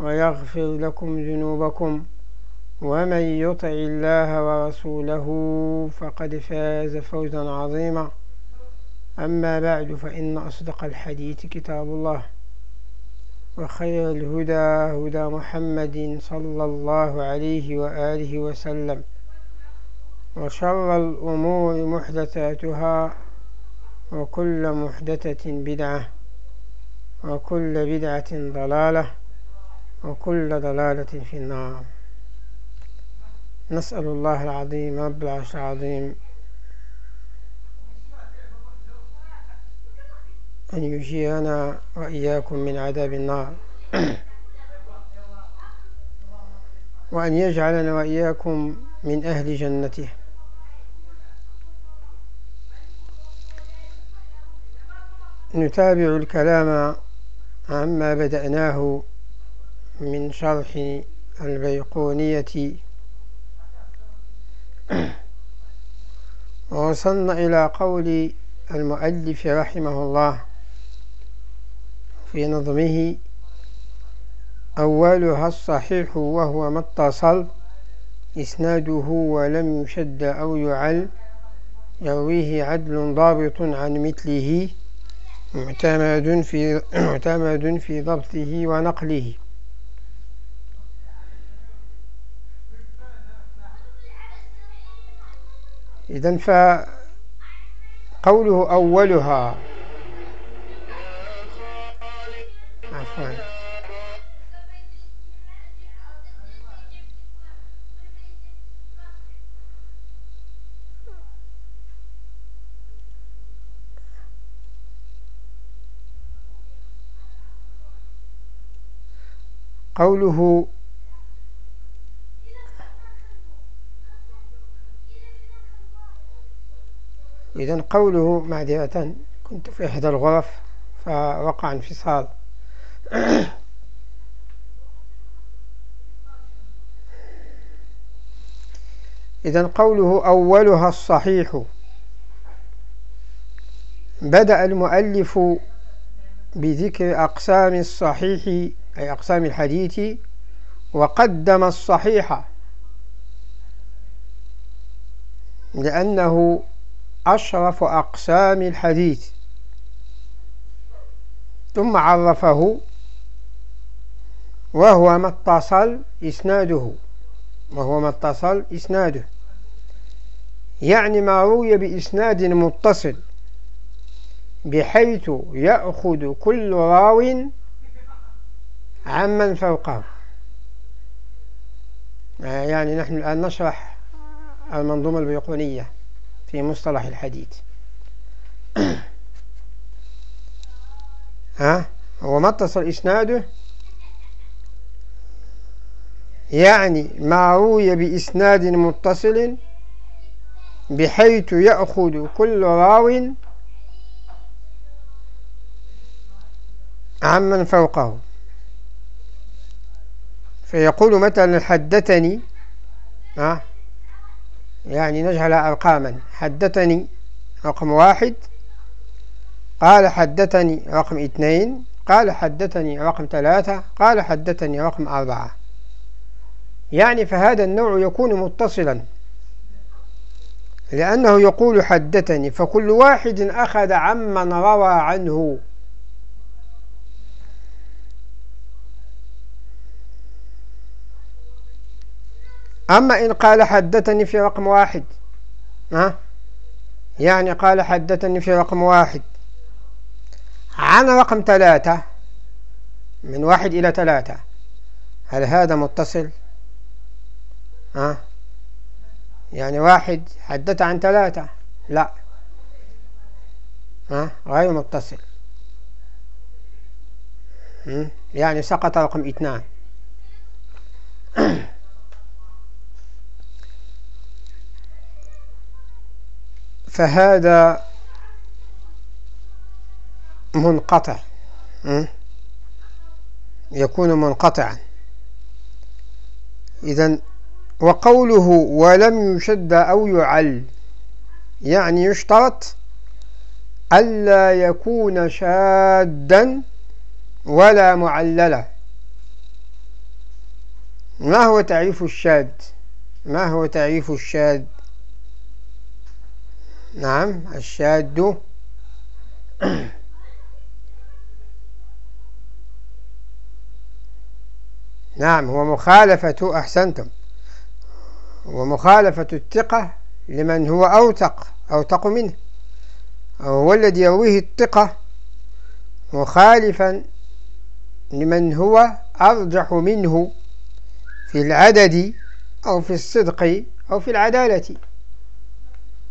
ويغفر لكم ذنوبكم ومن يطع الله ورسوله فقد فاز فوزا عظيما. أما بعد فإن أصدق الحديث كتاب الله وخير الهدى هدى محمد صلى الله عليه وآله وسلم وشر الأمور محدثاتها وكل محدثة بدعة وكل بدعة ضلالة وكل ضلالة في النار. نسأل الله العظيم رب العرش العظيم أن يجيرنا وإياكم من عذاب النار. وأن يجعلنا وإياكم من أهل جنته. نتابع الكلام عما بدأناه من شرح البيقونية. ووصلنا إلى قول المؤلف رحمه الله في نظمه أولها الصحيح وهو ما اتصل إسناده ولم يشد أو يعل يرويه عدل ضابط عن مثله معتمد في معتمد في ضبطه ونقله. إذا فقوله أولها. عفوا. قوله إذا قوله معذرة كنت في إحدى الغرف فوقع انفصال. إذا قوله أولها الصحيح. بدأ المؤلف بذكر أقسام الصحيح أي أقسام الحديث وقدم الصحيح. لأنه أشرف أقسام الحديث. ثم عرفه وهو ما اتصل إسناده. وهو ما اتصل إسناده. يعني ما روي بإسناد متصل بحيث يأخذ كل راو عمن فوقه. يعني نحن الآن نشرح المنظومة البيقونية. في مصطلح الحديث. ها؟ وما اتصل إسناده؟ يعني ما روي بإسناد متصل بحيث يأخذ كل راو عمن فوقه. فيقول مثلا حدثني ها؟ يعني نجعلها أرقاما. حدثني رقم واحد قال حدثني رقم اثنين قال حدثني رقم ثلاثة قال حدثني رقم أربعة. يعني فهذا النوع يكون متصلا لأنه يقول حدثني فكل واحد أخذ عمن روى عنه. أما إن قال حدثني في رقم واحد ها؟ يعني قال حدثني في رقم واحد. عن رقم ثلاثة من واحد إلى ثلاثة هل هذا متصل؟ ها؟ يعني واحد حدث عن ثلاثة لا. ها؟ غير متصل. يعني سقط رقم اثنان. فهذا منقطع يكون منقطعا. إذا وقوله ولم يشد أو يعل يعني يشترط ألا يكون شادا ولا معللا. ما هو تعريف الشاد؟ ما هو تعريف الشاد؟ نعم الشاد نعم هو مخالفة أحسنتم. ومخالفة الثقة لمن هو أوثق أوثق منه. هو الذي يرويه الثقة مخالفا لمن هو أرجح منه في العدد أو في الصدق أو في العدالة.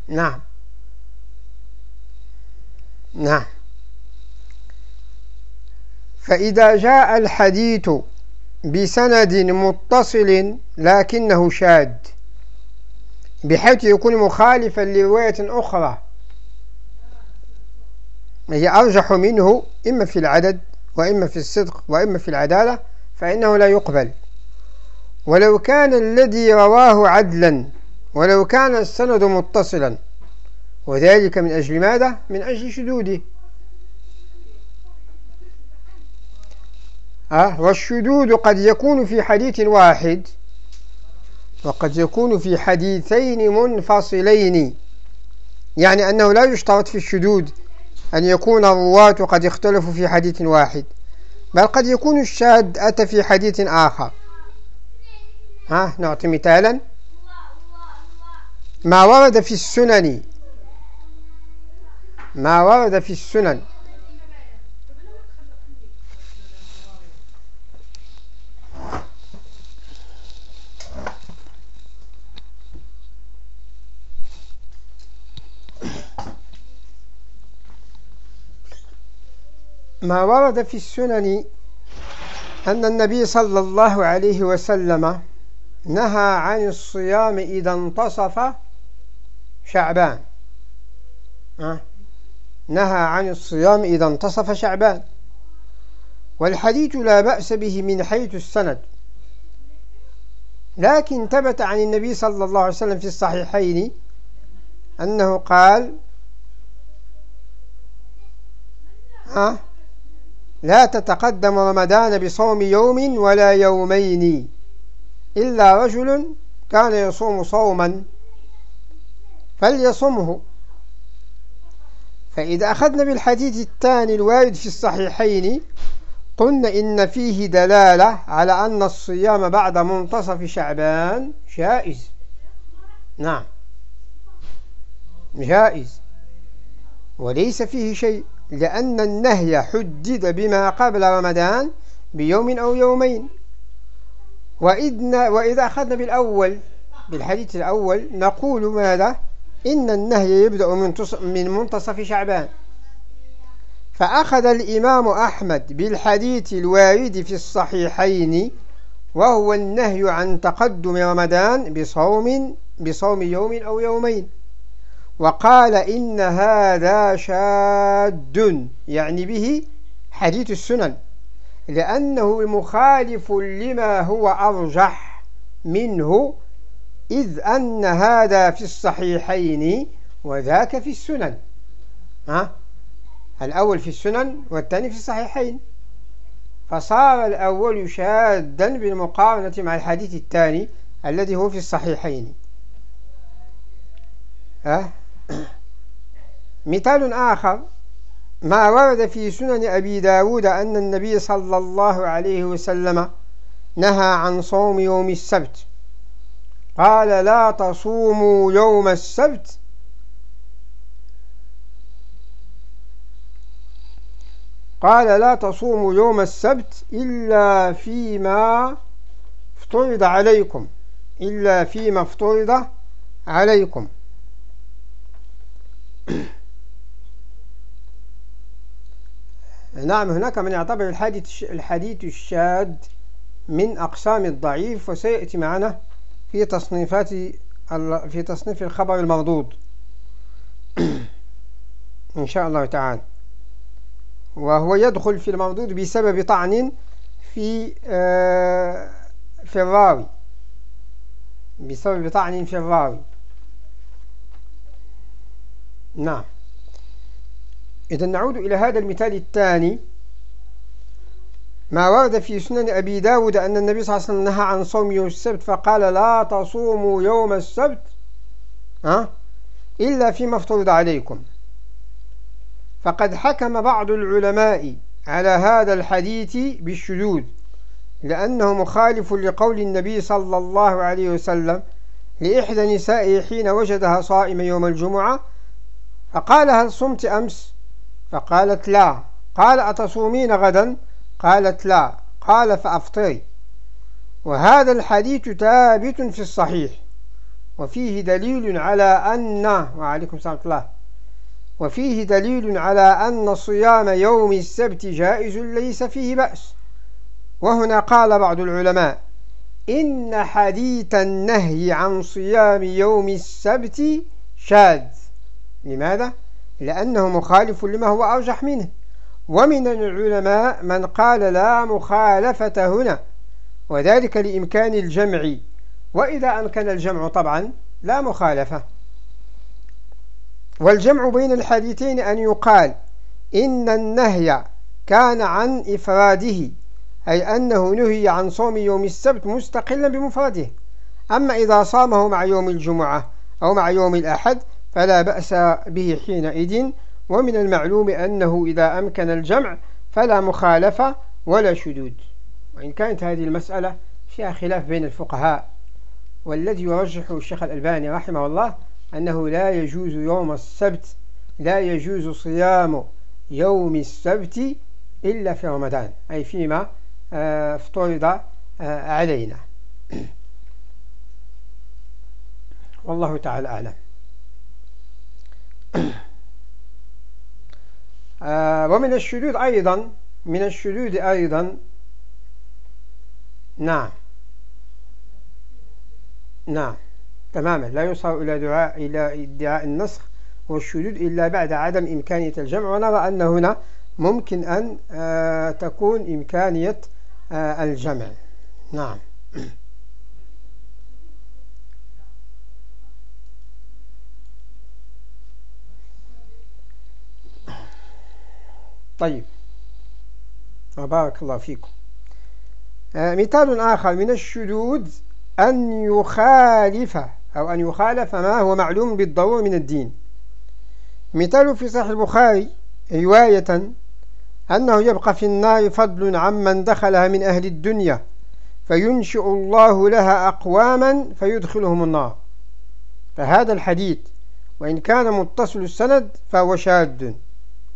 نعم. نعم. فإذا جاء الحديث بسند متصل لكنه شاد بحيث يكون مخالفا لرواية أخرى. هي أرجح منه إما في العدد وإما في الصدق وإما في العدالة فإنه لا يقبل. ولو كان الذي رواه عدلا ولو كان السند متصلا وذلك من أجل ماذا؟ من أجل شذوذه أه والشذوذ قد يكون في حديث واحد. وقد يكون في حديثين منفصلين. يعني أنه لا يشترط في الشذوذ أن يكون الرواة قد اختلفوا في حديث واحد بل قد يكون الشاذ أتى في حديث آخر. ها؟ نعطي مثالا. ما ورد في السنن ما ورد في السنن. ما ورد في السنن أن النبي صلى الله عليه وسلم نهى عن الصيام إذا انتصف شعبان. نهى عن الصيام إذا انتصف شعبان. والحديث لا بأس به من حيث السند. لكن ثبت عن النبي صلى الله عليه وسلم في الصحيحين أنه قال ها؟ لا تتقدم رمضان بصوم يوم ولا يومين إلا رجل كان يصوم صوما فليصمه. فإذا أخذنا بالحديث الثاني الوارد في الصحيحين قلنا إن فيه دلالة على أن الصيام بعد منتصف شعبان جائز. نعم. جائز. وليس فيه شيء لأن النهي حدد بما قبل رمضان بيوم أو يومين. وإذا أخذنا بالأول بالحديث الأول نقول ماذا؟ إن النهي يبدأ من منتصف شعبان. فأخذ الإمام أحمد بالحديث الوارد في الصحيحين وهو النهي عن تقدم رمضان بصوم بصوم يوم أو يومين. وقال إن هذا شاد يعني به حديث السنن لأنه مخالف لما هو أرجح منه إذ أن هذا في الصحيحين وذاك في السنن. ها؟ الأول في السنن والثاني في الصحيحين. فصار الأول شادا بالمقارنة مع الحديث الثاني الذي هو في الصحيحين. ها؟ مثال آخر. ما ورد في سنن أبي داود أن النبي صلى الله عليه وسلم نهى عن صوم يوم السبت. قال لا تصوموا يوم السبت. قال لا تصوموا يوم السبت إلا فيما افترض عليكم إلا فيما افترض عليكم. نعم هناك من يعتبر الحديث الحديث الشاذ من أقسام الضعيف وسيأتي معنا في تصنيفات في تصنيف الخبر المردود. إن شاء الله تعالى. وهو يدخل في المردود بسبب طعن في آه، في الراوي. بسبب طعن في الراوي. نعم. إذا نعود إلى هذا المثال الثاني. ما ورد في سنن أبي داود أن النبي صلى الله عليه وسلم نهى عن صوم يوم السبت فقال لا تصوموا يوم السبت ها؟ إلا فيما افترض عليكم. فقد حكم بعض العلماء على هذا الحديث بالشذوذ لأنه مخالف لقول النبي صلى الله عليه وسلم لإحدى نسائه حين وجدها صائمة يوم الجمعة فقال هل صمت أمس؟ فقالت لا. قال أتصومين غدا؟ قالت لا قال فأفطري. وهذا الحديث ثابت في الصحيح وفيه دليل على أن وعليكم السلام الله. وفيه دليل على أن صيام يوم السبت جائز ليس فيه بأس. وهنا قال بعض العلماء إن حديث النهي عن صيام يوم السبت شاذ. لماذا؟ لأنه مخالف لما هو أرجح منه. ومن العلماء من قال لا مخالفة هنا وذلك لإمكان الجمع. وإذا أمكن الجمع طبعا لا مخالفة. والجمع بين الحديثين أن يقال إن النهي كان عن إفراده أي أنه نهي عن صوم يوم السبت مستقلا بمفرده. أما إذا صامه مع يوم الجمعة أو مع يوم الأحد فلا بأس به حينئذ ومن المعلوم أنه إذا أمكن الجمع فلا مخالفة ولا شدود. وإن كانت هذه المسألة فيها خلاف بين الفقهاء. والذي يرجح الشيخ الألباني رحمه الله أنه لا يجوز يوم السبت لا يجوز صيام يوم السبت إلا في رمضان أي فيما آه، افترض آه، علينا. والله تعالى أعلم. ومن الشذوذ أيضا من الشذوذ أيضا نعم نعم تماما لا يوصل إلى دعاء إلى ادعاء النسخ والشذوذ إلا بعد عدم إمكانية الجمع ونرى أن هنا ممكن أن تكون إمكانية الجمع نعم طيب. بارك الله فيكم. آه، مثال آخر من الشذوذ أن يخالف أو أن يخالف ما هو معلوم بالضرورة من الدين. مثال في صحيح البخاري رواية أنه يبقى في النار فضل عمن دخلها من أهل الدنيا فينشئ الله لها أقواما فيدخلهم النار. فهذا الحديث وإن كان متصل السند فهو شاذ.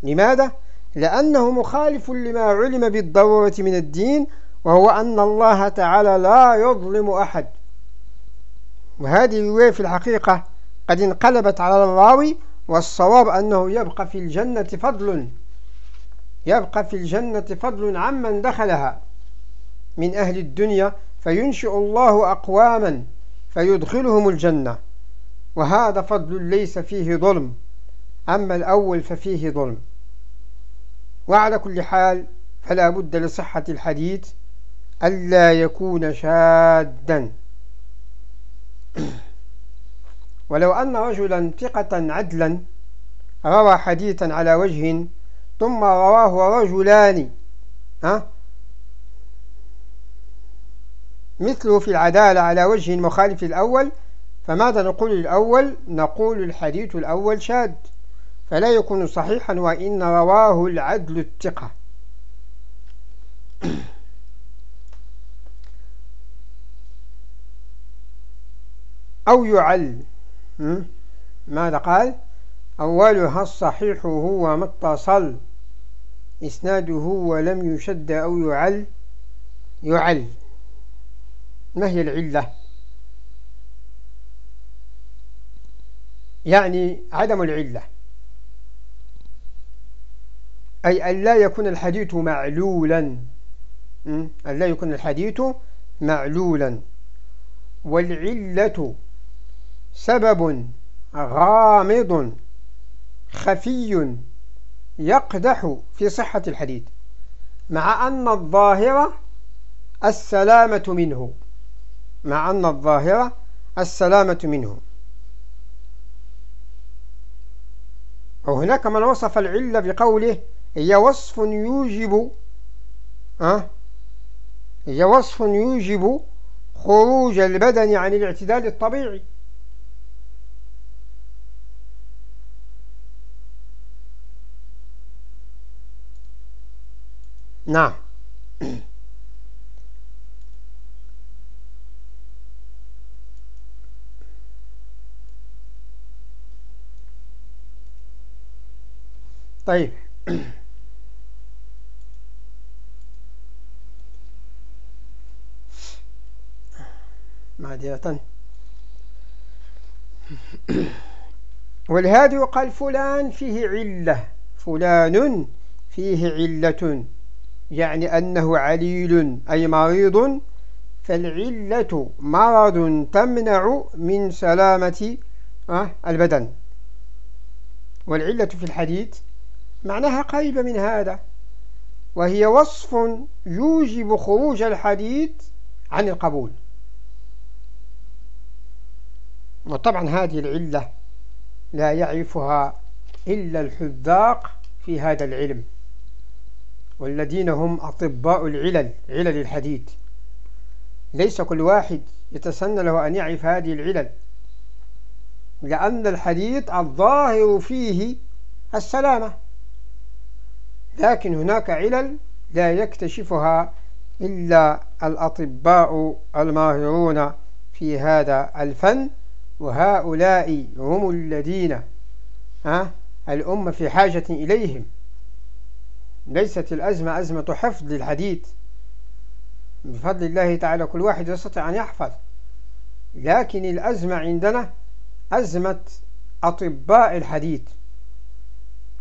لماذا؟ لأنه مخالف لما علم بالضرورة من الدين وهو أن الله تعالى لا يظلم أحد. وهذه الرواية في الحقيقة قد انقلبت على الراوي والصواب أنه يبقى في الجنة فضل يبقى في الجنة فضل عمن دخلها من أهل الدنيا فينشئ الله أقواما فيدخلهم الجنة. وهذا فضل ليس فيه ظلم أما الأول ففيه ظلم. وعلى كل حال فلا بد لصحة الحديث ألا يكون شادا. ولو أن رجلا ثقة عدلا روى حديثا على وجه ثم رواه رجلان ها؟ مثله في العدالة على وجه مخالف الأول فماذا نقول الأول؟ نقول الحديث الأول شاد. فلا يكون صحيحا وإن رواه العدل الثقة. أو يعل. ماذا قال؟ أولها الصحيح هو ما اتصل. إسناده ولم يشد أو يعل. يعل. ما هي العلة؟ يعني عدم العلة. أي أن لا يكون الحديث معلولا. أن لا يكون الحديث معلولا. والعلة سبب غامض خفي يقدح في صحة الحديث مع أن الظاهرة السلامة منه مع أن الظاهرة السلامة منه. وهناك من وصف العلة بقوله هي وصف يوجب أه؟ هي وصف يوجب خروج البدن عن الاعتدال الطبيعي. نعم. طيب. معذرة. ولهذا يقال فلان فيه علة. فلان فيه علة. يعني أنه عليل أي مريض. فالعلة مرض تمنع من سلامة آه، البدن. والعلة في الحديث معناها قريبة من هذا. وهي وصف يوجب خروج الحديث عن القبول. وطبعا هذه العلة لا يعرفها إلا الحذاق في هذا العلم والذين هم أطباء العلل علل الحديث. ليس كل واحد يتسنى له أن يعرف هذه العلل لأن الحديث الظاهر فيه السلامة. لكن هناك علل لا يكتشفها إلا الأطباء الماهرون في هذا الفن. وهؤلاء هم الذين ها الأمة في حاجة إليهم. ليست الأزمة أزمة حفظ للحديث. بفضل الله تعالى كل واحد يستطيع أن يحفظ. لكن الأزمة عندنا أزمة أطباء الحديث.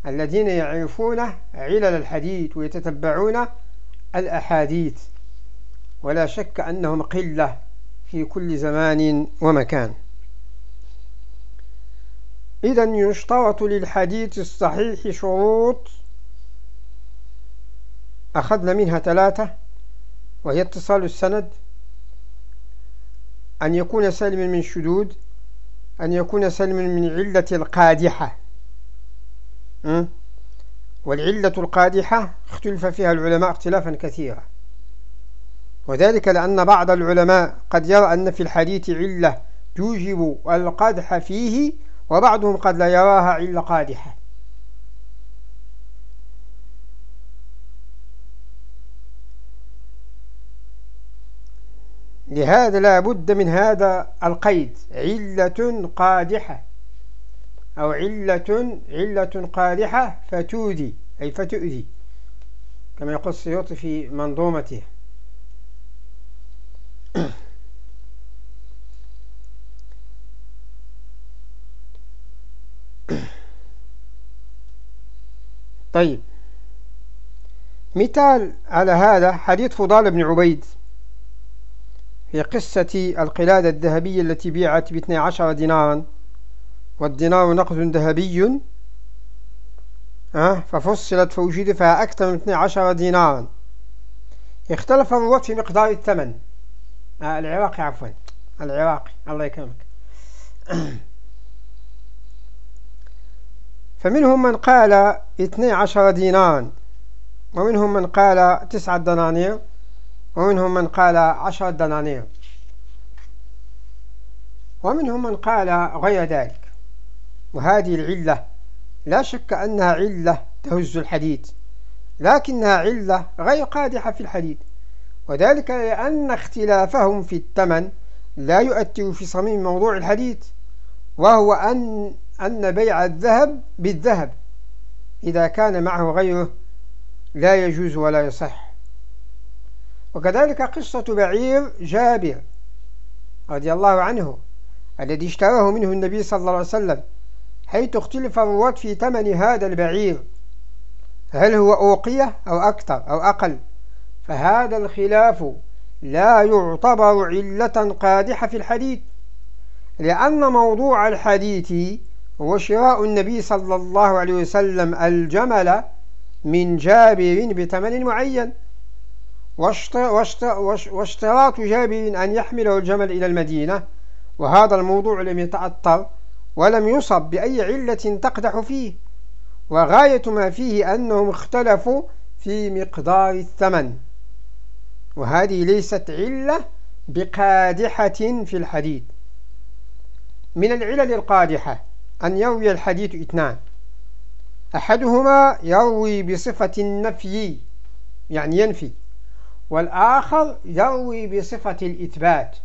الذين يعرفون علل الحديث ويتتبعون الأحاديث. ولا شك أنهم قلة في كل زمان ومكان. إذا يشترط للحديث الصحيح شروط. أخذنا منها ثلاثة وهي اتصال السند أن يكون سلما من شدود أن يكون سلما من علة القادحة. والعلة القادحة اختلف فيها العلماء اختلافا كثيرا. وذلك لأن بعض العلماء قد يرى أن في الحديث علة توجب القدح فيه وبعضهم قد لا يراها علة قادحة. لهذا لا بد من هذا القيد. علة قادحة. أو علة علة قادحة فتودي أي فتؤذي. كما يقول السيوطي في منظومته. طيب. مثال على هذا حديث فضال بن عبيد في قصة القلادة الذهبية التي بيعت باثني عشر دينارا والدينار نقد ذهبي ففصلت فوجد فيها أكثر من 12 دينارا. اختلف الرواة في مقدار الثمن. آه، العراقي عفوا. العراقي الله يكرمك. فمنهم من قال اثني عشر ومنهم من قال تسعة دنانير ومنهم من قال عشرة دنانير. ومنهم من قال غير ذلك. وهذه العلة لا شك أنها علة تهز الحديد لكنها علة غير قادحة في الحديد. وذلك لأن اختلافهم في الثمن لا يؤثر في صميم موضوع الحديث وهو أن أن بيع الذهب بالذهب. إذا كان معه غيره لا يجوز ولا يصح. وكذلك قصة بعير جابر رضي الله عنه الذي اشتراه منه النبي صلى الله عليه وسلم حيث اختلف الرواة في ثمن هذا البعير. هل هو أوقية أو أكثر أو أقل؟ فهذا الخلاف لا يعتبر علة قادحة في الحديث لأن موضوع الحديث هو شراء النبي صلى الله عليه وسلم الجمل من جابر بثمن معين. واشتراط جابر أن يحمله الجمل إلى المدينة وهذا الموضوع لم يتأثر ولم يصب بأي علة تقدح فيه. وغاية ما فيه أنهم اختلفوا في مقدار الثمن. وهذه ليست علة بقادحة في الحديث. من العلل القادحة أن يروي الحديث اثنان أحدهما يروي بصفة النفي يعني ينفي والآخر يروي بصفة الإثبات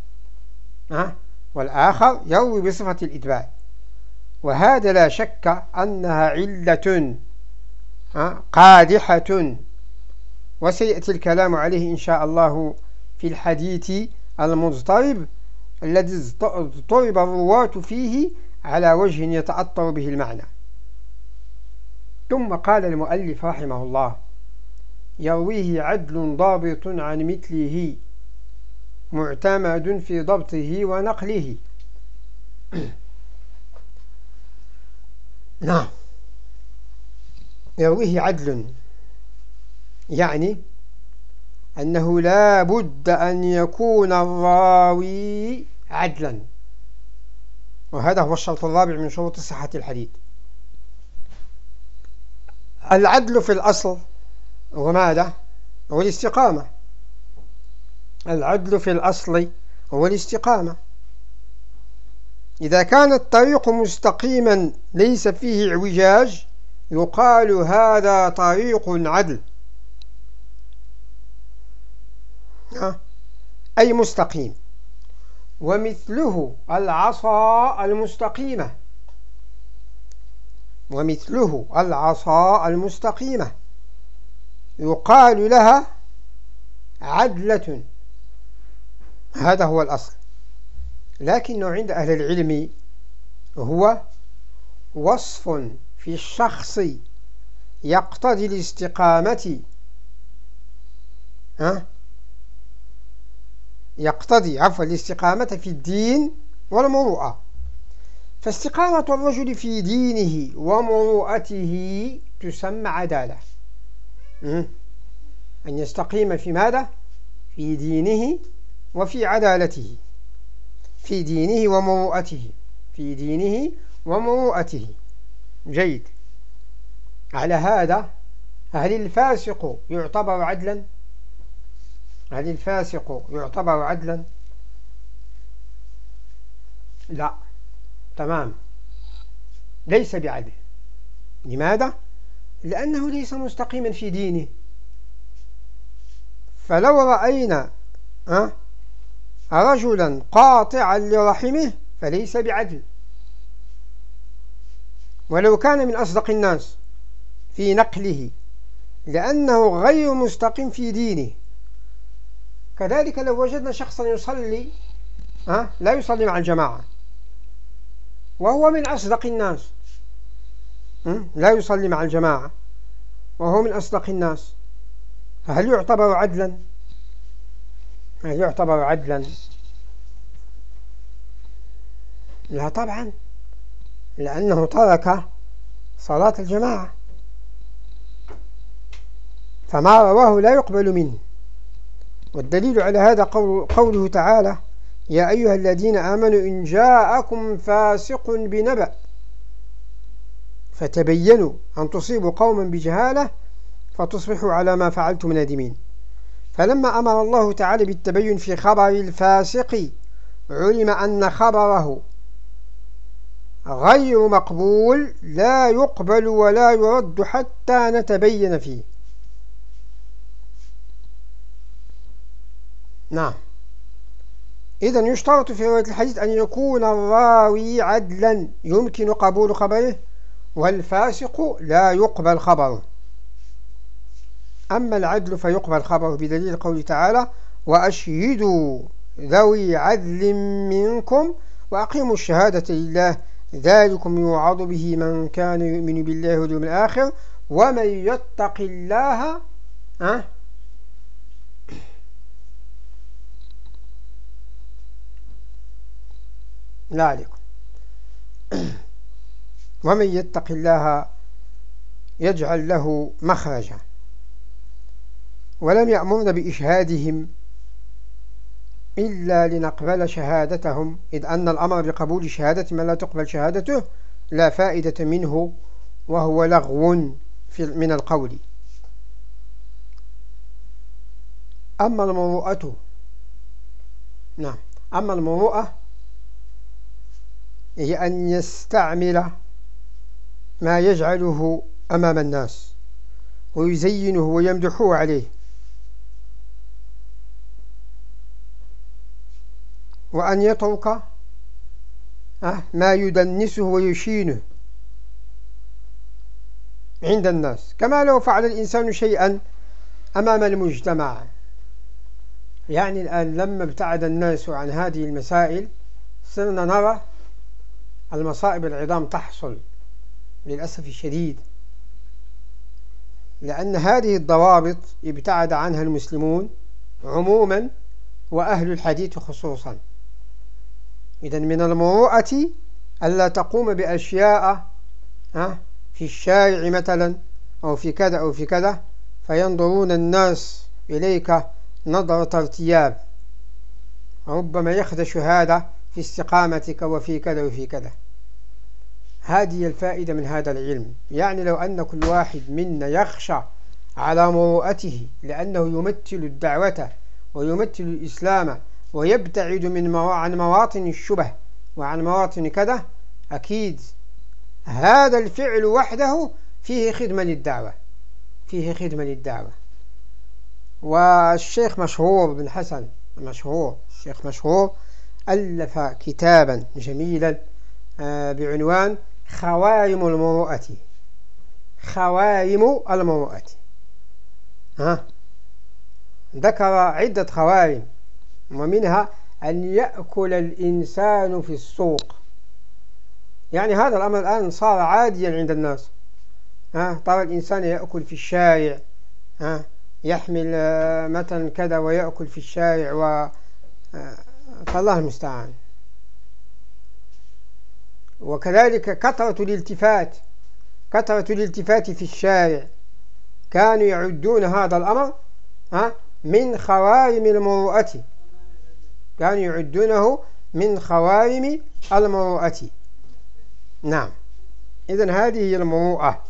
أه؟ والآخر يروي بصفة الإثبات وهذا لا شك أنها علة؟ قادحة وسيأتي الكلام عليه إن شاء الله في الحديث المضطرب الذي اضطرب الرواة فيه على وجه يتأطر به المعنى. ثم قال المؤلف رحمه الله يرويه عدل ضابط عن مثله معتمد في ضبطه ونقله. نعم. يرويه عدل يعني أنه لا بد أن يكون الراوي عدلا. وهذا هو الشرط الرابع من شروط صحة الحديث العدل في الأصل هو ماذا؟ هو الاستقامة العدل في الأصل هو الاستقامة إذا كان الطريق مستقيما ليس فيه اعوجاج يقال هذا طريق عدل. أي مستقيم؟ ومثله العصا المستقيمة. ومثله العصا المستقيمة. يقال لها عدلة. هذا هو الأصل. لكنه عند أهل العلم هو وصف في الشخص يقتضي الاستقامة. ها؟ يقتضي عفوا الاستقامة في الدين والمروءة. فاستقامة الرجل في دينه ومروءته تسمى عدالة. أن يستقيم في ماذا؟ في دينه وفي عدالته. في دينه ومروءته. في دينه ومروءته. جيد. على هذا هل الفاسق يعتبر عدلا؟ هل الفاسق يعتبر عدلا؟ لا. تمام. ليس بعدل. لماذا؟ لأنه ليس مستقيما في دينه. فلو رأينا رجلا قاطعا لرحمه فليس بعدل. ولو كان من أصدق الناس في نقله لأنه غير مستقيم في دينه. كذلك لو وجدنا شخصا يصلي ها لا يصلي مع الجماعة. وهو من أصدق الناس. لا يصلي مع الجماعة. وهو من أصدق الناس. فهل يعتبر عدلا؟ هل يعتبر عدلا؟ لا طبعا. لأنه ترك صلاة الجماعة. فما رواه لا يقبل منه. والدليل على هذا قول قوله تعالى يا أيها الذين آمنوا إن جاءكم فاسق بنبأ فتبينوا أن تصيبوا قوما بجهالة فتصبحوا على ما فعلتم نادمين. فلما أمر الله تعالى بالتبين في خبر الفاسق علم أن خبره غير مقبول لا يقبل ولا يرد حتى نتبين فيه. نعم. إذا يشترط في رواية الحديث أن يكون الراوي عدلا يمكن قبول خبره والفاسق لا يقبل خبره. أما العدل فيقبل خبره بدليل قوله تعالى وأشهدوا ذوي عدل منكم وأقيموا الشهادة لله ذلكم يوعظ به من كان يؤمن بالله واليوم الآخر ومن يتق الله أه؟ لا عليكم. ومن يتق الله يجعل له مخرجا. ولم يأمرن بإشهادهم إلا لنقبل شهادتهم. إذ أن الأمر بقبول شهادة من لا تقبل شهادته لا فائدة منه وهو لغو من القول. أما المروءة نعم أما المروءة هي أن يستعمل ما يجعله أمام الناس ويزينه ويمدحه عليه. وأن يترك ما يدنسه ويشينه عند الناس. كما لو فعل الإنسان شيئا أمام المجتمع. يعني الآن لما ابتعد الناس عن هذه المسائل صرنا نرى المصائب العظام تحصل للأسف الشديد لأن هذه الضوابط ابتعد عنها المسلمون عموما وأهل الحديث خصوصا. إذا من المروءة ألا تقوم بأشياء في الشارع مثلا أو في كذا أو في كذا فينظرون الناس إليك نظرة ارتياب. ربما يخدش هذا في استقامتك وفي كذا وفي كذا. هذه الفائدة من هذا العلم. يعني لو أن كل واحد منا يخشى على مروءته لأنه يمثل الدعوة ويمثل الإسلام ويبتعد من مو... عن مواطن الشبه وعن مواطن كذا أكيد هذا الفعل وحده فيه خدمة للدعوة فيه خدمة للدعوة. والشيخ مشهور بن حسن مشهور الشيخ مشهور ألف كتابا جميلا آه، بعنوان خوارم المروءة. خوارم المروءة. ها؟ ذكر عدة خوارم ومنها أن يأكل الإنسان في السوق. يعني هذا الأمر الآن صار عاديا عند الناس. ها؟ ترى الإنسان يأكل في الشارع ها؟ يحمل آه، مثلا كذا ويأكل في الشارع و آه، فالله المستعان. وكذلك كثرة الالتفات كثرة الالتفات في الشارع. كانوا يعدون هذا الأمر من خوارم المروءة. كانوا يعدونه من خوارم المروءة. نعم. إذن هذه هي المروءة.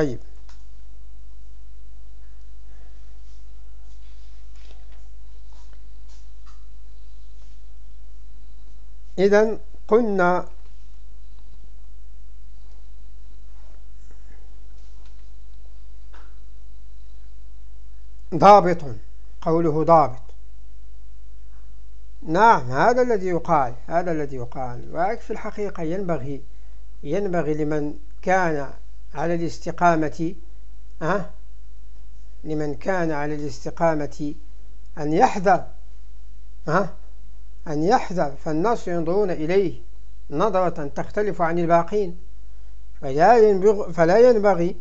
طيب. إذا قلنا ضابط قوله ضابط. نعم هذا الذي يقال هذا الذي يقال. وفي الحقيقة ينبغي ينبغي لمن كان على الاستقامة أه؟ لمن كان على الاستقامة أن يحذر أه؟ أن يحذر فالناس ينظرون إليه نظرة تختلف عن الباقين فلا ينبغي, فلا ينبغي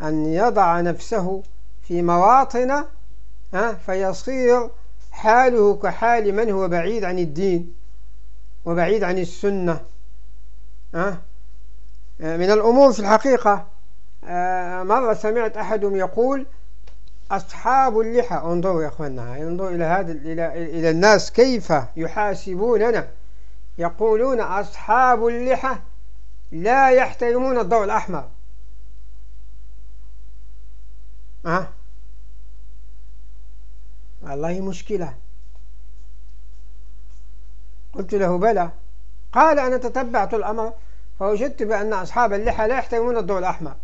أن يضع نفسه في مواطن أه؟ فيصير حاله كحال من هو بعيد عن الدين وبعيد عن السنة أه؟ من الأمور في الحقيقة آه، مرة سمعت أحدهم يقول أصحاب اللحى انظروا يا أخوانا انظروا إلى هذا إلى إلى الناس كيف يحاسبوننا. يقولون أصحاب اللحى لا يحترمون الضوء الأحمر. أه؟ والله مشكلة. قلت له بلى. قال أنا تتبعت الأمر. فوجدت بأن أصحاب اللحى لا يحترمون الضوء الأحمر.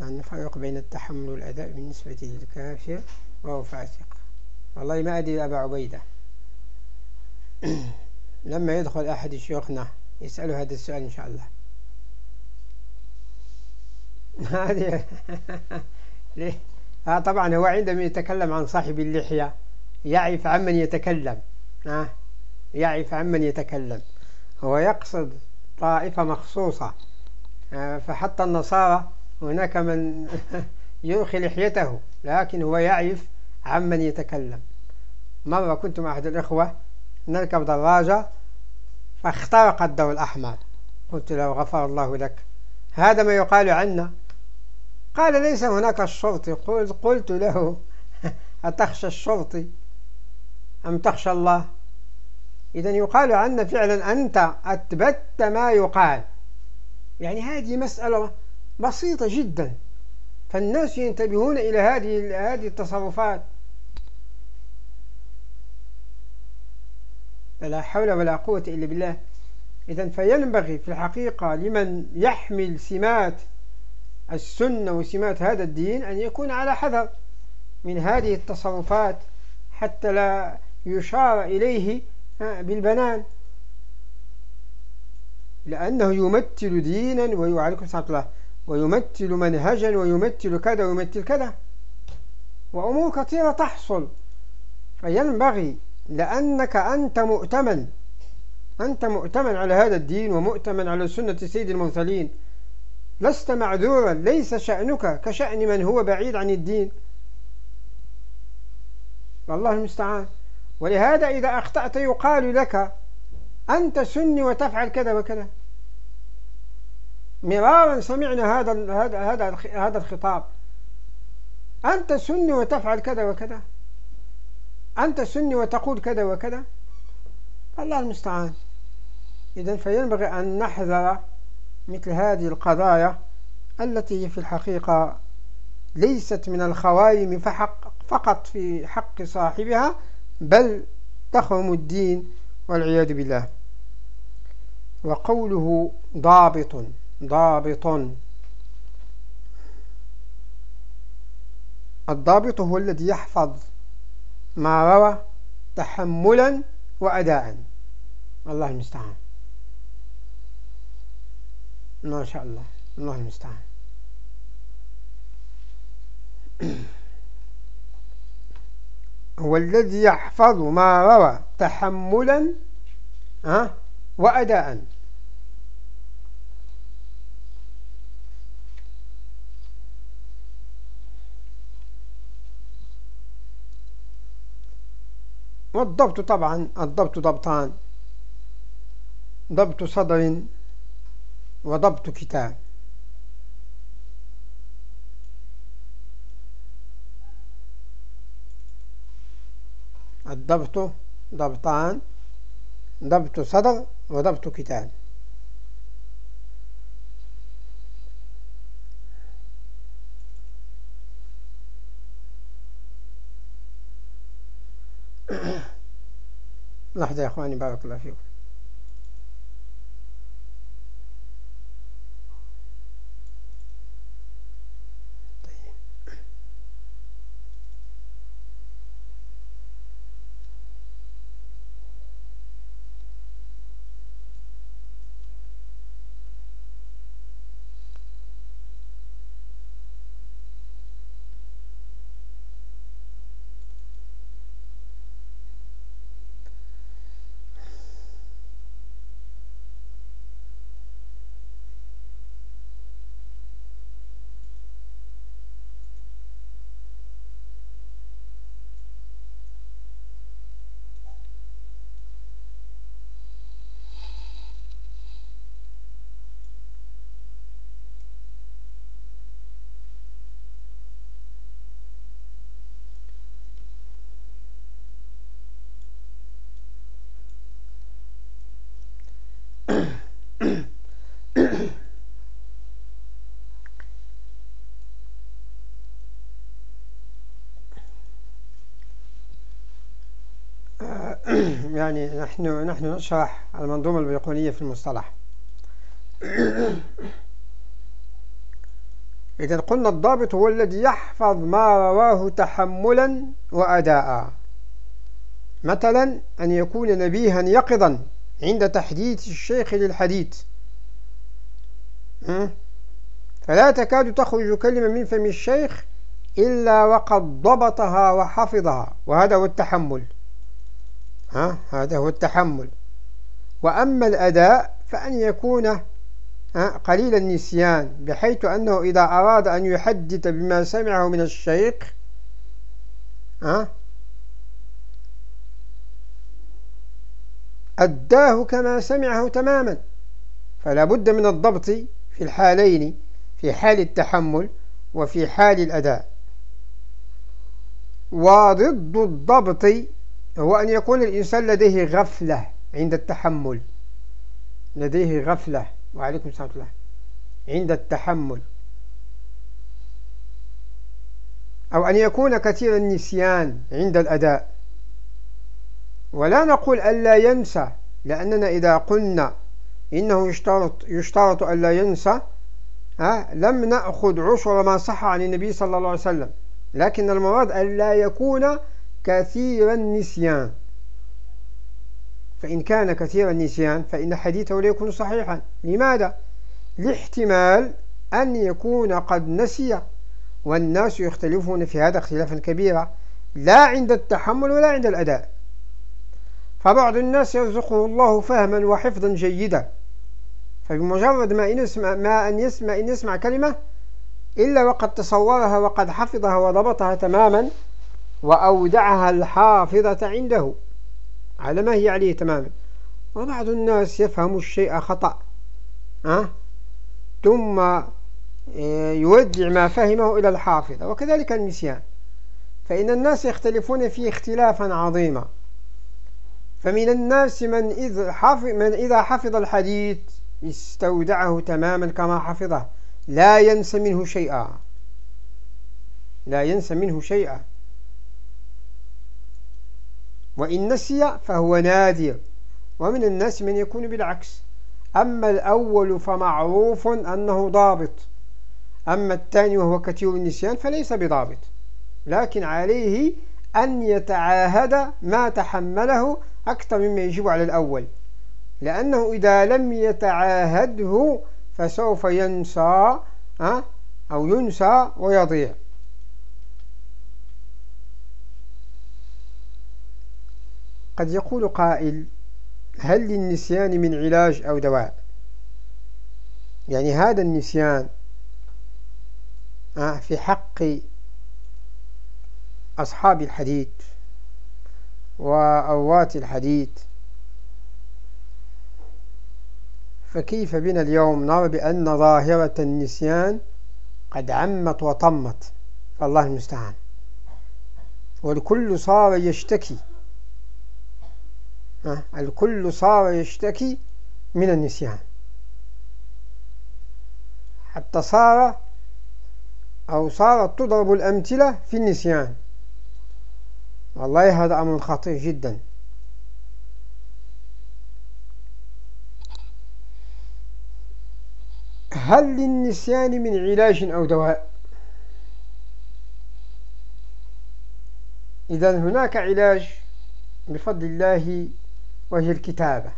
ما نفرق بين التحمل والأداء بالنسبة للكافر وهو فاسق. والله ما أدري أبا عبيدة. لما يدخل أحد شيوخنا يسأله هذا السؤال إن شاء الله. هذه؟ آه طبعا هو عندما يتكلم عن صاحب اللحية يعرف عمن يتكلم. يعرف عمن يتكلم. هو يقصد طائفة مخصوصة. آه فحتى النصارى هناك من يرخي لحيته لكن هو يعرف عمن يتكلم. مرة كنت مع أحد الإخوة نركب دراجة فاخترق الضوء الأحمر. قلت له غفر الله لك. هذا ما يقال عنا. قال ليس هناك الشرطي قلت, قلت له أتخشى الشرطي أم تخشى الله؟ إذا يقال عنا فعلا أنت أثبت ما يقال. يعني هذه مسألة بسيطة جدا. فالناس ينتبهون إلى هذه هذه التصرفات. فلا حول ولا قوة إلا بالله. إذا فينبغي في الحقيقة لمن يحمل سمات السنة وسمات هذا الدين أن يكون على حذر من هذه التصرفات حتى لا يشار إليه بالبنان. لأنه يمثل دينا ويعليكم سبحانه الله ويمثل منهجا ويمثل كذا ويمثل كذا. وأمور كثيرة تحصل. فينبغي لأنك أنت مؤتمن أنت مؤتمن على هذا الدين ومؤتمن على سنة سيد المرسلين. لست معذورا ليس شأنك كشأن من هو بعيد عن الدين. والله المستعان. ولهذا إذا أخطأت يقال لك أنت سني وتفعل كذا وكذا. مرارا سمعنا هذا هذا هذا الخطاب. أنت سني وتفعل كذا وكذا. أنت سني وتقول كذا وكذا. الله المستعان. إذا فينبغي أن نحذر مثل هذه القضايا التي في الحقيقة ليست من الخوارم فحق فقط في حق صاحبها بل تخرم الدين والعياذ بالله. وقوله ضابط ضابط. الضابط هو الذي يحفظ ما روى تحملا وأداء. الله المستعان. ما شاء الله. الله المستعان. هو الذي يحفظ ما روى تحملا وأداء. والضبط طبعا الضبط ضبطان ضبط صدر وضبط كتاب. الضبط ضبطان ضبط صدر وضبط كتاب لحظة يا أخواني بارك الله فيكم. يعني نحن نحن نشرح المنظومة البيقونية في المصطلح. إذا قلنا الضابط هو الذي يحفظ ما رواه تحملا وأداء. مثلا أن يكون نبيها يقظا عند تحديث الشيخ للحديث. فلا تكاد تخرج كلمة من فم الشيخ إلا وقد ضبطها وحفظها وهذا هو التحمل. ها؟ هذا هو التحمل. وأما الأداء فأن يكون قليل النسيان بحيث أنه إذا أراد أن يحدث بما سمعه من الشيخ أداه كما سمعه تماما. فلا بد من الضبط في الحالين في حال التحمل وفي حال الأداء. وضد الضبط هو أن يكون الإنسان لديه غفلة عند التحمل. لديه غفلة. وعليكم السلام الله. عند التحمل. أو أن يكون كثير النسيان عند الأداء. ولا نقول ألا ينسى لأننا إذا قلنا إنه يشترط, يشترط ألا ينسى ها لم نأخذ عشر ما صح عن النبي صلى الله عليه وسلم. لكن المراد ألا يكون كثير النسيان. فإن كان كثير النسيان فإن حديثه لا يكون صحيحا. لماذا؟ لاحتمال أن يكون قد نسي. والناس يختلفون في هذا اختلافا كبيرا لا عند التحمل ولا عند الأداء. فبعض الناس يرزقه الله فهما وحفظا جيدا. فبمجرد ما إن يسمع, ما أن يسمع, إن يسمع كلمة إلا وقد تصورها وقد حفظها وضبطها تماما وأودعها الحافظة عنده. على ما هي عليه تماما. وبعض الناس يفهم الشيء خطأ أه؟ ثم يودع ما فهمه إلى الحافظة. وكذلك النسيان. فإن الناس يختلفون فيه اختلافا عظيما. فمن الناس من إذا حفظ, من إذا حفظ الحديث استودعه تماما كما حفظه لا ينسى منه شيئا. لا ينسى منه شيئا. وإن نسي فهو نادر. ومن الناس من يكون بالعكس. أما الأول فمعروف أنه ضابط. أما الثاني وهو كثير النسيان فليس بضابط. لكن عليه أن يتعاهد ما تحمله أكثر مما يجب على الأول. لأنه إذا لم يتعاهده فسوف ينسى أو ينسى ويضيع. قد يقول قائل هل للنسيان من علاج أو دواء؟ يعني هذا النسيان في حق أصحاب الحديث وأوات الحديث. فكيف بنا اليوم نرى بأن ظاهرة النسيان قد عمت وطمت؟ فالله المستعان. والكل صار يشتكي. الكل صار يشتكي من النسيان. حتى صار أو صارت تضرب الأمثلة في النسيان. والله هذا أمر خطير جدا. هل للنسيان من علاج أو دواء؟ إذا هناك علاج بفضل الله وهي الكتابة.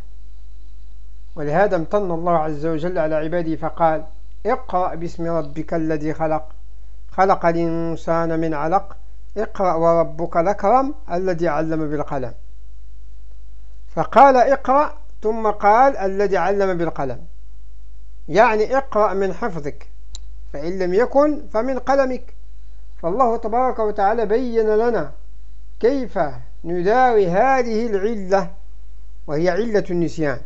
ولهذا امتن الله عز وجل على عباده فقال اقرأ باسم ربك الذي خلق. خلق الإنسان من علق. اقرأ وربك الأكرم الذي علم بالقلم. فقال اقرأ ثم قال الذي علم بالقلم. يعني اقرأ من حفظك فإن لم يكن فمن قلمك. فالله تبارك وتعالى بين لنا كيف نداوي هذه العلة وهي علة النسيان.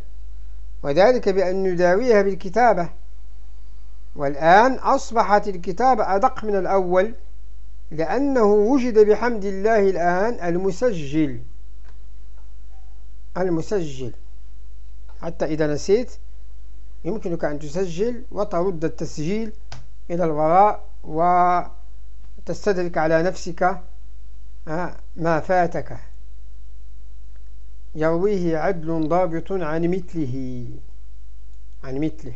وذلك بأن نداويها بالكتابة. والآن أصبحت الكتابة أدق من الأول لأنه وجد بحمد الله الآن المسجل. المسجل. حتى إذا نسيت يمكنك أن تسجل وترد التسجيل إلى الوراء وتستدرك على نفسك ما فاتك. يرويه عدل ضابط عن مثله. عن مثله.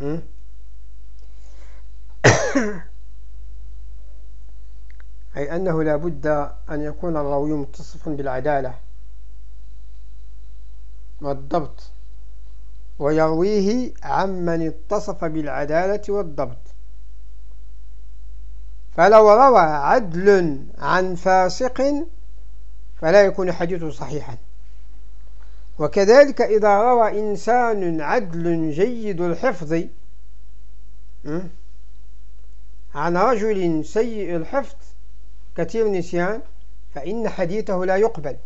أي أنه لا بد أن يكون الراوي متصفا بالعدالة والضبط. ويرويه عمن اتصف بالعدالة والضبط. فلو روى عدل عن فاسق فلا يكون حديثه صحيحا. وكذلك إذا روى إنسان عدل جيد الحفظ عن رجل سيء الحفظ كثير نسيان فإن حديثه لا يقبل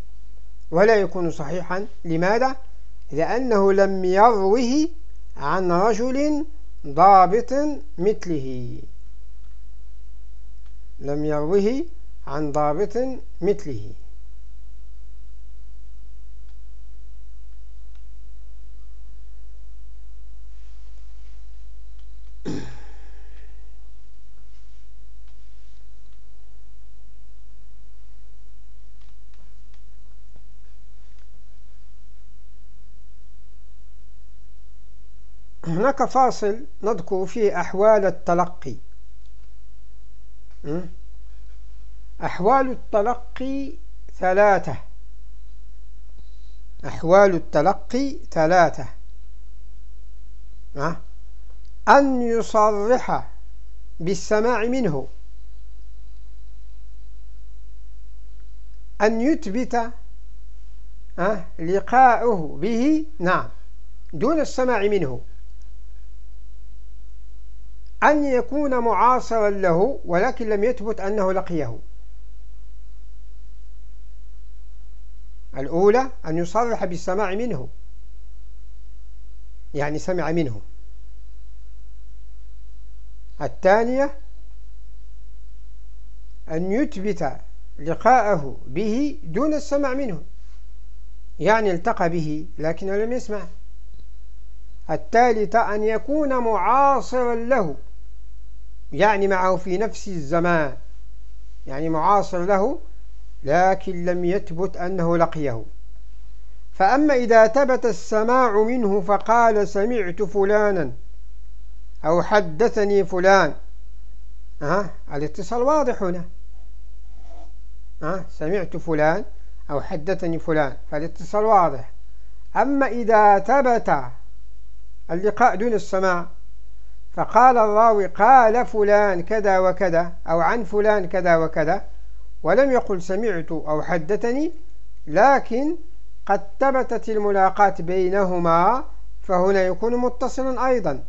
ولا يكون صحيحا. لماذا؟ لأنه لم يروه عن رجل ضابط مثله. لم يروه عن ضابط مثله. هناك فاصل نذكر فيه أحوال التلقي. أحوال التلقي ثلاثة. أحوال التلقي ثلاثة. أن يصرح بالسماع منه. أن يثبت لقاؤه به نعم دون السماع منه. أن يكون معاصرا له ولكن لم يثبت أنه لقيه. الأولى أن يصرح بالسماع منه. يعني سمع منه. الثانية أن يثبت لقاءه به دون السمع منه. يعني التقى به لكنه لم يسمع. الثالثة أن يكون معاصرا له. يعني معه في نفس الزمان يعني معاصر له لكن لم يثبت أنه لقيه فأما إذا ثبت السماع منه فقال سمعت فلانا أو حدثني فلان أه؟ الاتصال واضح هنا أه؟ سمعت فلان أو حدثني فلان فالاتصال واضح أما إذا ثبت اللقاء دون السماع فقال الراوي قال فلان كذا وكذا أو عن فلان كذا وكذا ولم يقل سمعت أو حدثني لكن قد ثبتت الملاقاة بينهما فهنا يكون متصلا أيضا.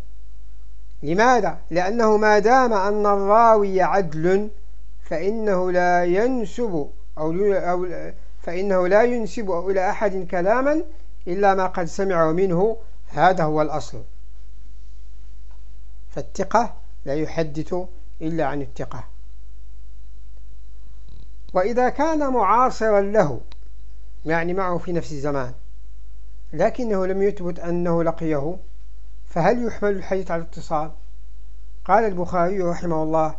لماذا؟ لأنه ما دام أن الراوي عدل فإنه لا ينسب أو, أو فإنه لا ينسب إلى أحد كلاما إلا ما قد سمعه منه. هذا هو الأصل. فالثقة لا يحدث إلا عن الثقة. وإذا كان معاصرا له يعني معه في نفس الزمان لكنه لم يثبت أنه لقيه فهل يحمل الحديث على الاتصال؟ قال البخاري رحمه الله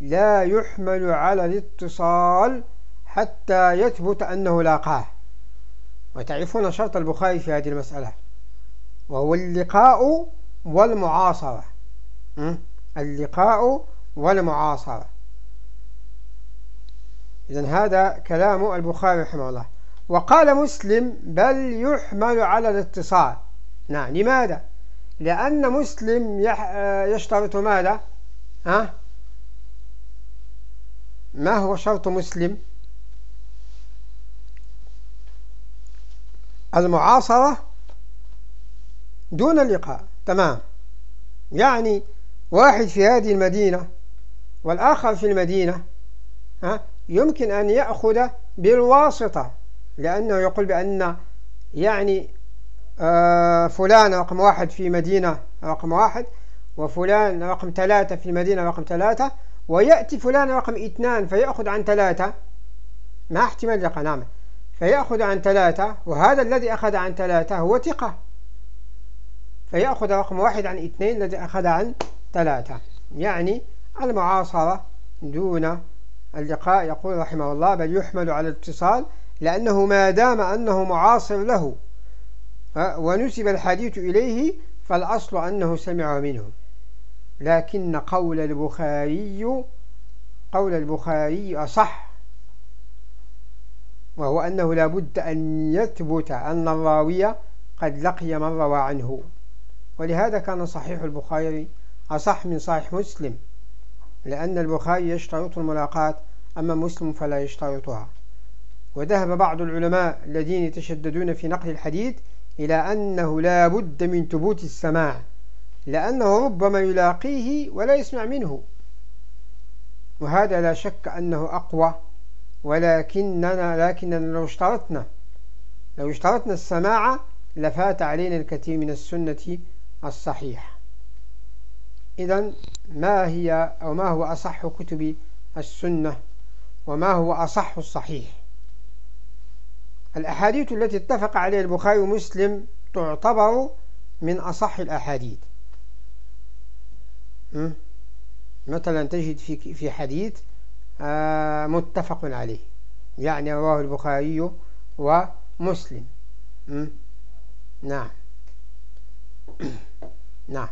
لا يحمل على الاتصال حتى يثبت أنه لاقاه. وتعرفون شرط البخاري في هذه المسألة وهو اللقاء والمعاصرة. اللقاء والمعاصرة. إذن هذا كلام البخاري رحمه الله. وقال مسلم بل يحمل على الاتصال. نعم لماذا؟ لأن مسلم يشترط ماذا؟ ها؟ ما هو شرط مسلم؟ المعاصرة دون اللقاء. تمام. يعني واحد في هذه المدينة والآخر في المدينة يمكن أن يأخذ بالواسطة لأنه يقول بأن يعني آه فلان رقم واحد في مدينة رقم واحد وفلان رقم ثلاثة في المدينة رقم ثلاثة ويأتي فلان رقم اثنان فيأخذ عن ثلاثة. ما احتمال لقى نعم فيأخذ عن ثلاثة وهذا الذي أخذ عن ثلاثة هو ثقة. فيأخذ رقم واحد عن اثنين الذي أخذ عن ثلاثة. يعني المعاصرة دون اللقاء يقول رحمه الله بل يحمل على الاتصال لأنه ما دام أنه معاصر له ونسب الحديث إليه فالأصل أنه سمع منه. لكن قول البخاري قول البخاري أصح وهو أنه لا بد أن يثبت أن الراوي قد لقي من روى عنه. ولهذا كان صحيح البخاري أصح من صحيح مسلم لأن البخاري يشترط الملاقات أما مسلم فلا يشترطها. وذهب بعض العلماء الذين يتشددون في نقل الحديث إلى أنه لا بد من ثبوت السماع لأنه ربما يلاقيه ولا يسمع منه. وهذا لا شك أنه أقوى ولكننا لكننا لو اشترطنا لو اشترطنا السماع لفات علينا الكثير من السنة الصحيح إذا ما هي أو ما هو أصح كتب السنة وما هو أصح الصحيح؟ الأحاديث التي اتفق عليها البخاري ومسلم تعتبر من أصح الأحاديث. مثلا تجد في في حديث آه، متفق عليه يعني رواه البخاري ومسلم. نعم. نعم.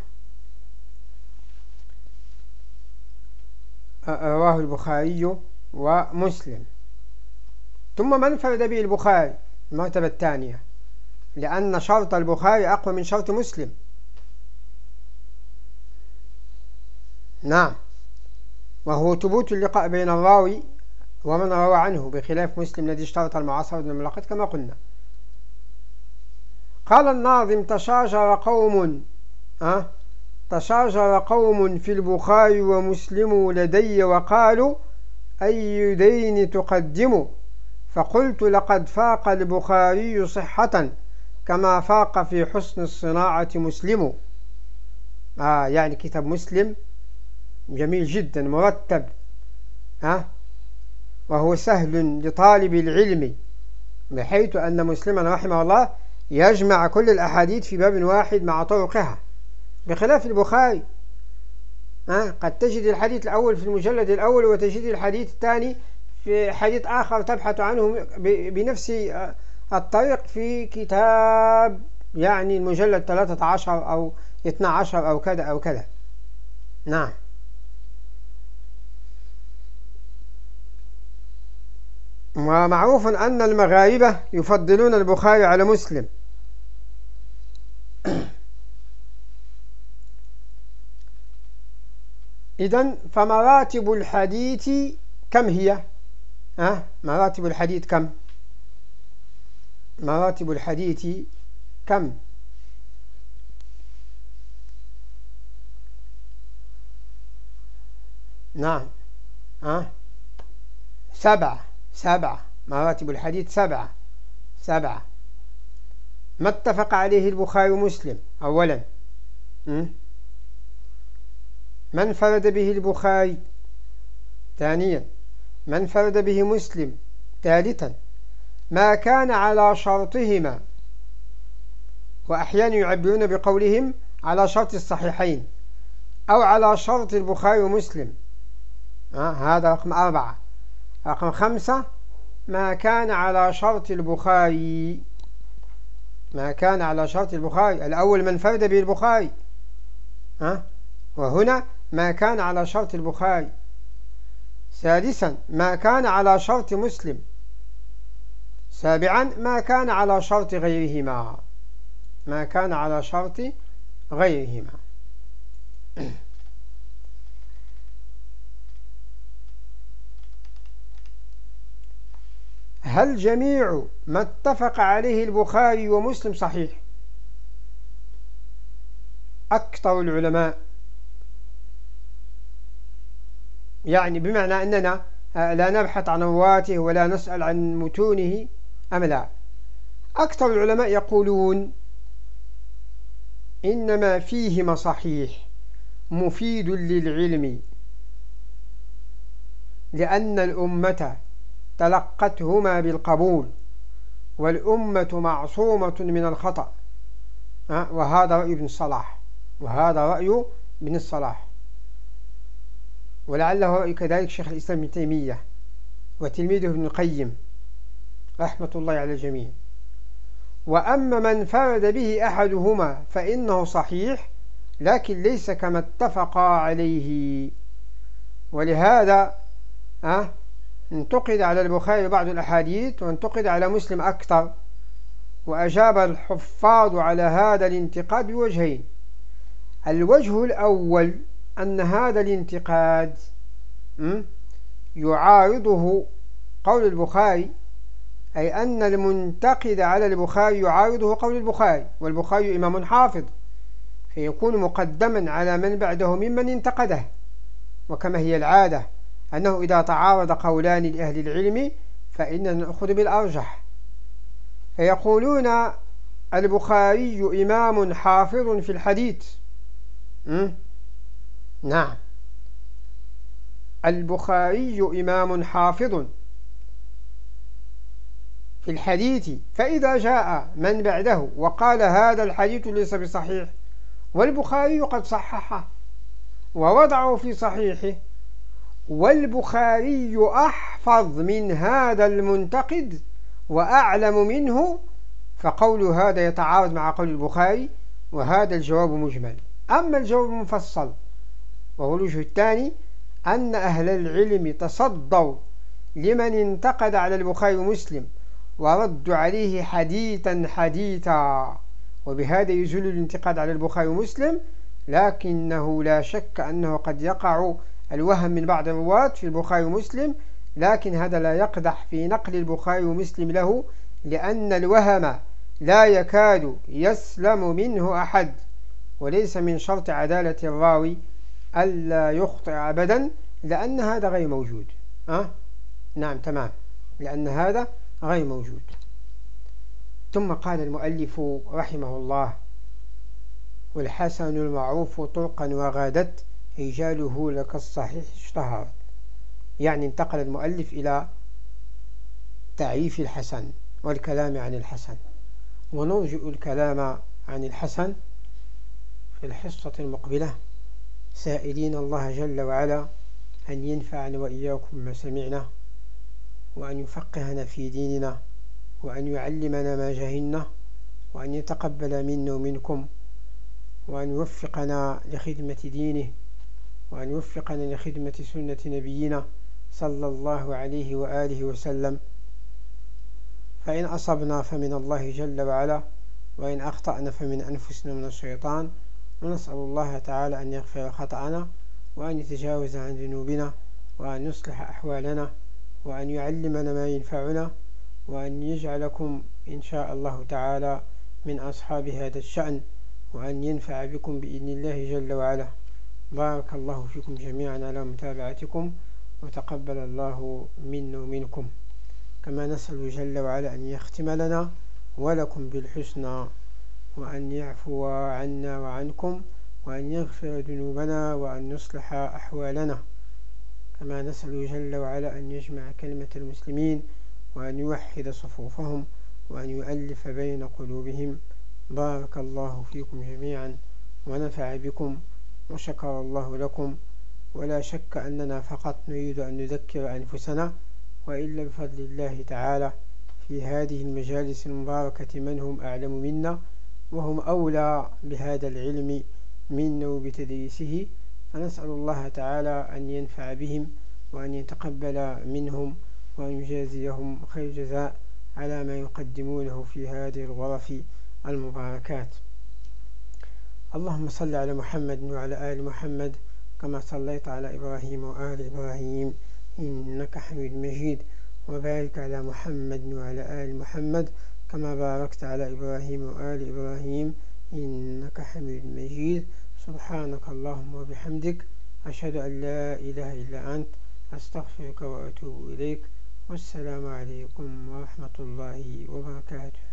رواه البخاري ومسلم. ثم من فرد به البخاري؟ المرتبة الثانية. لأن شرط البخاري أقوى من شرط مسلم. نعم. وهو ثبوت اللقاء بين الراوي ومن روى عنه بخلاف مسلم الذي اشترط المعاصرة والملاقات كما قلنا. قال الناظم تشاجر قوم. أه؟ تشاجر قوم في البخاري ومسلم لدي وقالوا أي دين تقدم؟ فقلت لقد فاق البخاري صحة كما فاق في حسن الصناعة مسلم. آه يعني كتاب مسلم جميل جدا مرتب ها؟ وهو سهل لطالب العلم بحيث أن مسلما رحمه الله يجمع كل الأحاديث في باب واحد مع طرقها. بخلاف البخاري. ها؟ قد تجد الحديث الأول في المجلد الأول وتجد الحديث الثاني في حديث آخر تبحث عنه بنفس الطريق في كتاب يعني المجلد 13 أو 12 أو كذا أو كذا. نعم. ومعروف أن المغاربة يفضلون البخاري على مسلم. إذن فمراتب الحديث كم هي؟ أه؟ مراتب الحديث كم؟ مراتب الحديث كم؟ نعم. أه؟ سبعة. سبعة. مراتب الحديث سبعة. سبعة. ما اتفق عليه البخاري ومسلم أولا. من فرد به البخاري ثانيا من فرد به مسلم ثالثا ما كان على شرطهما. وأحيانا يعبرون بقولهم على شرط الصحيحين أو على شرط البخاري ومسلم. آه هذا رقم أربعة. رقم خمسة ما كان على شرط البخاري. ما كان على شرط البخاري. الأول من فرد به البخاري. ها وهنا ما كان على شرط البخاري. سادسا ما كان على شرط مسلم. سابعا ما كان على شرط غيرهما. ما كان على شرط غيرهما. هل جميع ما اتفق عليه البخاري ومسلم صحيح؟ أكثر العلماء يعني بمعنى أننا لا نبحث عن رواته ولا نسأل عن متونه أم لا. أكثر العلماء يقولون إنما فيهما صحيح مفيد للعلم لأن الأمة تلقتهما بالقبول والأمة معصومة من الخطأ وهذا رأي ابن الصلاح وهذا رأي ابن الصلاح. ولعله كذلك شيخ الإسلام ابن تيمية وتلميذه ابن القيم رحمة الله على الجميع. وأما من فرد به أحدهما فإنه صحيح لكن ليس كما اتفقا عليه. ولهذا أه انتقد على البخاري بعض الأحاديث وانتقد على مسلم أكثر وأجاب الحفاظ على هذا الانتقاد بوجهين. الوجه الأول أن هذا الانتقاد يعارضه قول البخاري أي أن المنتقد على البخاري يعارضه قول البخاري والبخاري إمام حافظ فيكون مقدما على من بعده ممن انتقده وكما هي العادة أنه إذا تعارض قولان لأهل العلم فإننا نأخذ بالأرجح. فيقولون البخاري إمام حافظ في الحديث نعم. البخاري إمام حافظ في الحديث فإذا جاء من بعده وقال هذا الحديث ليس بصحيح والبخاري قد صححه ووضعه في صحيحه والبخاري أحفظ من هذا المنتقد وأعلم منه فقول هذا يتعارض مع قول البخاري وهذا الجواب مجمل. أما الجواب المفصل وهو الوجه الثاني أن أهل العلم تصدوا لمن انتقد على البخاري ومسلم وردوا عليه حديثا حديثا. وبهذا يزول الانتقاد على البخاري ومسلم لكنه لا شك أنه قد يقع الوهم من بعض الرواة في البخاري ومسلم لكن هذا لا يقدح في نقل البخاري ومسلم له لأن الوهم لا يكاد يسلم منه أحد وليس من شرط عدالة الراوي ألا يخطئ أبدا لأن هذا غير موجود. أه؟ نعم تمام. لأن هذا غير موجود. ثم قال المؤلف رحمه الله والحسن المعروف طرقا وغادت رجاله لك الصحيح اشتهرت. يعني انتقل المؤلف إلى تعريف الحسن والكلام عن الحسن. ونرجئ الكلام عن الحسن في الحصة المقبلة. سائلين الله جل وعلا أن ينفعنا وإياكم ما سمعنا وأن يفقهنا في ديننا وأن يعلمنا ما جهلنا وأن يتقبل منا ومنكم وأن يوفقنا لخدمة دينه وأن يوفقنا لخدمة سنة نبينا صلى الله عليه وآله وسلم. فإن أصبنا فمن الله جل وعلا وإن أخطأنا فمن أنفسنا من الشيطان ونسأل الله تعالى أن يغفر خطأنا وأن يتجاوز عن ذنوبنا وأن يصلح أحوالنا وأن يعلمنا ما ينفعنا وأن يجعلكم إن شاء الله تعالى من أصحاب هذا الشأن وأن ينفع بكم بإذن الله جل وعلا. بارك الله فيكم جميعا على متابعتكم وتقبل الله منا ومنكم. كما نسأل جل وعلا أن يختم لنا ولكم بالحسنى. وأن يعفو عنا وعنكم وأن يغفر ذنوبنا وأن يصلح أحوالنا. كما نسأل جل وعلا أن يجمع كلمة المسلمين وأن يوحد صفوفهم وأن يؤلف بين قلوبهم. بارك الله فيكم جميعا ونفع بكم وشكر الله لكم. ولا شك أننا فقط نريد أن نذكر أنفسنا وإلا بفضل الله تعالى في هذه المجالس المباركة من هم أعلم منا؟ وهم أولى بهذا العلم منا وبتدريسه فنسأل الله تعالى أن ينفع بهم وأن يتقبل منهم وأن يجازيهم خير جزاء على ما يقدمونه في هذه الغرف المباركات. اللهم صل على محمد وعلى آل محمد كما صليت على إبراهيم وآل إبراهيم إنك حميد مجيد. وبارك على محمد وعلى آل محمد كما باركت على إبراهيم وآل إبراهيم إنك حميد مجيد. سبحانك اللهم وبحمدك أشهد أن لا إله إلا أنت أستغفرك وأتوب إليك. والسلام عليكم ورحمة الله وبركاته.